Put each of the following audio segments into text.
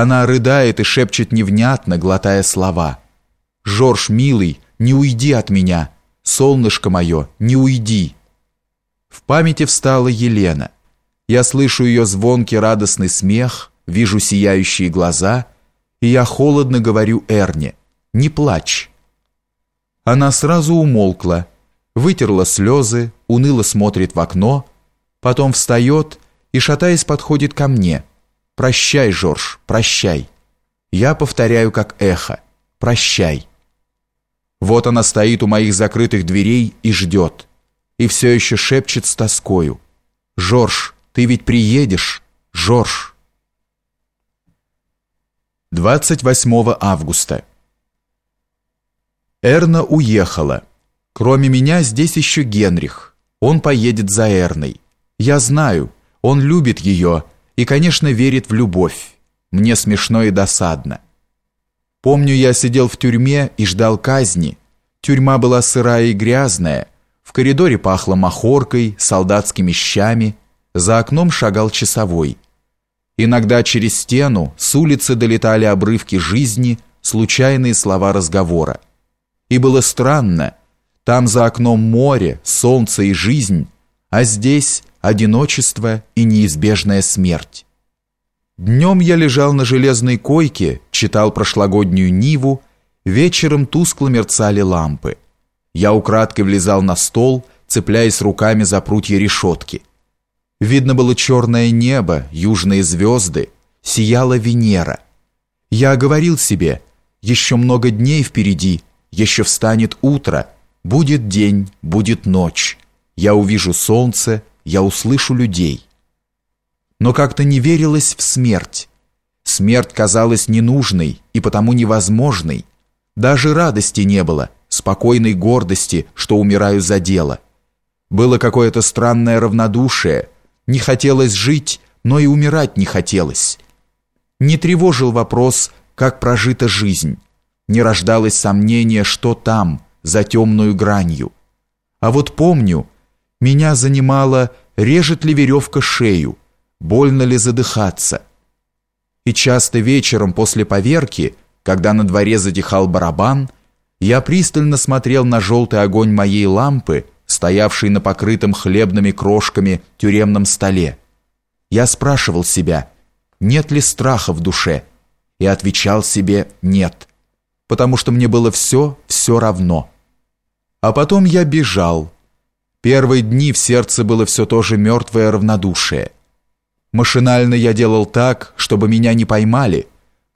Она рыдает и шепчет невнятно, глотая слова. «Жорж, милый, не уйди от меня! Солнышко мое, не уйди!» В памяти встала Елена. Я слышу ее звонкий радостный смех, вижу сияющие глаза, и я холодно говорю Эрне «Не плачь!» Она сразу умолкла, вытерла слезы, уныло смотрит в окно, потом встает и, шатаясь, подходит ко мне. «Прощай, Жорж, прощай!» Я повторяю, как эхо. «Прощай!» Вот она стоит у моих закрытых дверей и ждет. И все еще шепчет с тоскою. «Жорж, ты ведь приедешь? Жорж!» 28 августа. Эрна уехала. Кроме меня здесь еще Генрих. Он поедет за Эрной. Я знаю, он любит ее и, конечно, верит в любовь. Мне смешно и досадно. Помню, я сидел в тюрьме и ждал казни. Тюрьма была сырая и грязная. В коридоре пахло махоркой, солдатскими щами. За окном шагал часовой. Иногда через стену с улицы долетали обрывки жизни, случайные слова разговора. И было странно, там за окном море, солнце и жизнь, а здесь одиночество и неизбежная смерть. Днем я лежал на железной койке, читал прошлогоднюю Ниву, вечером тускло мерцали лампы. Я украдкой влезал на стол, цепляясь руками за прутья решетки. Видно было черное небо, южные звезды, сияла Венера. Я говорил себе, еще много дней впереди, еще встанет утро, будет день, будет ночь. Я увижу солнце, я услышу людей. Но как-то не верилось в смерть. Смерть казалась ненужной и потому невозможной. Даже радости не было, спокойной гордости, что умираю за дело. Было какое-то странное равнодушие. Не хотелось жить, но и умирать не хотелось. Не тревожил вопрос, как прожита жизнь. Не рождалось сомнение, что там, за темную гранью. А вот помню, меня занимало, режет ли веревка шею, больно ли задыхаться. И часто вечером после поверки, когда на дворе затихал барабан, я пристально смотрел на желтый огонь моей лампы, стоявшей на покрытом хлебными крошками тюремном столе. Я спрашивал себя, нет ли страха в душе, и отвечал себе «нет», потому что мне было все, все равно. А потом я бежал, Первые дни в сердце было все то же мертвое равнодушие. Машинально я делал так, чтобы меня не поймали,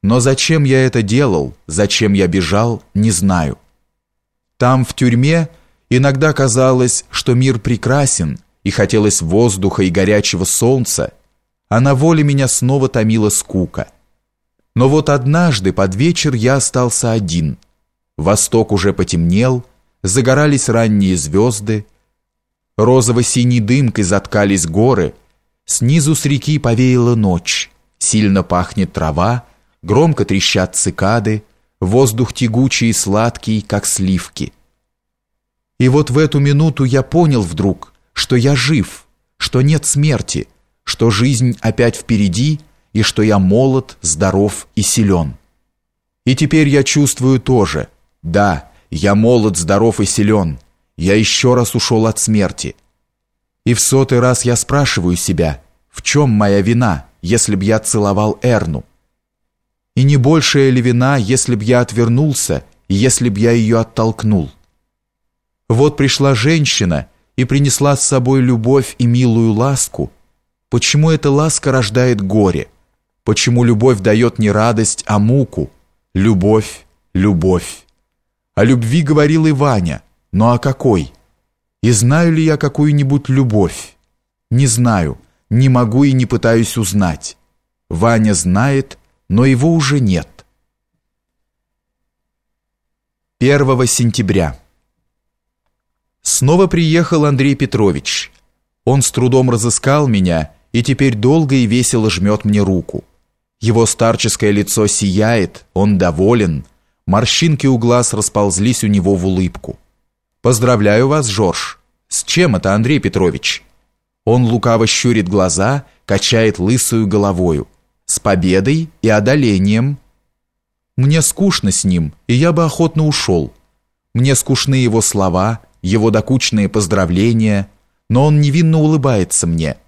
но зачем я это делал, зачем я бежал, не знаю. Там, в тюрьме, иногда казалось, что мир прекрасен, и хотелось воздуха и горячего солнца, а на воле меня снова томила скука. Но вот однажды под вечер я остался один. Восток уже потемнел, загорались ранние звезды, Розово-синей дымкой заткались горы, снизу с реки повеяла ночь, сильно пахнет трава, громко трещат цикады, воздух тягучий и сладкий, как сливки. И вот в эту минуту я понял вдруг, что я жив, что нет смерти, что жизнь опять впереди и что я молод, здоров и силен. И теперь я чувствую тоже, да, я молод, здоров и силен, я еще раз ушел от смерти. И в сотый раз я спрашиваю себя, в чем моя вина, если б я целовал Эрну? И не большая ли вина, если б я отвернулся, если б я ее оттолкнул? Вот пришла женщина и принесла с собой любовь и милую ласку. Почему эта ласка рождает горе? Почему любовь дает не радость, а муку? Любовь, любовь. О любви говорил и Ваня – ну, а какой? И знаю ли я какую-нибудь любовь? Не знаю, не могу и не пытаюсь узнать. Ваня знает, но его уже нет. 1 сентября. Снова приехал Андрей Петрович. Он с трудом разыскал меня и теперь долго и весело жмет мне руку. Его старческое лицо сияет, он доволен, морщинки у глаз расползлись у него в улыбку. Поздравляю вас, Жорж. С чем это, Андрей Петрович? Он лукаво щурит глаза, качает лысую головою. С победой и одолением. Мне скучно с ним, и я бы охотно ушел. Мне скучны его слова, его докучные поздравления, но он невинно улыбается мне –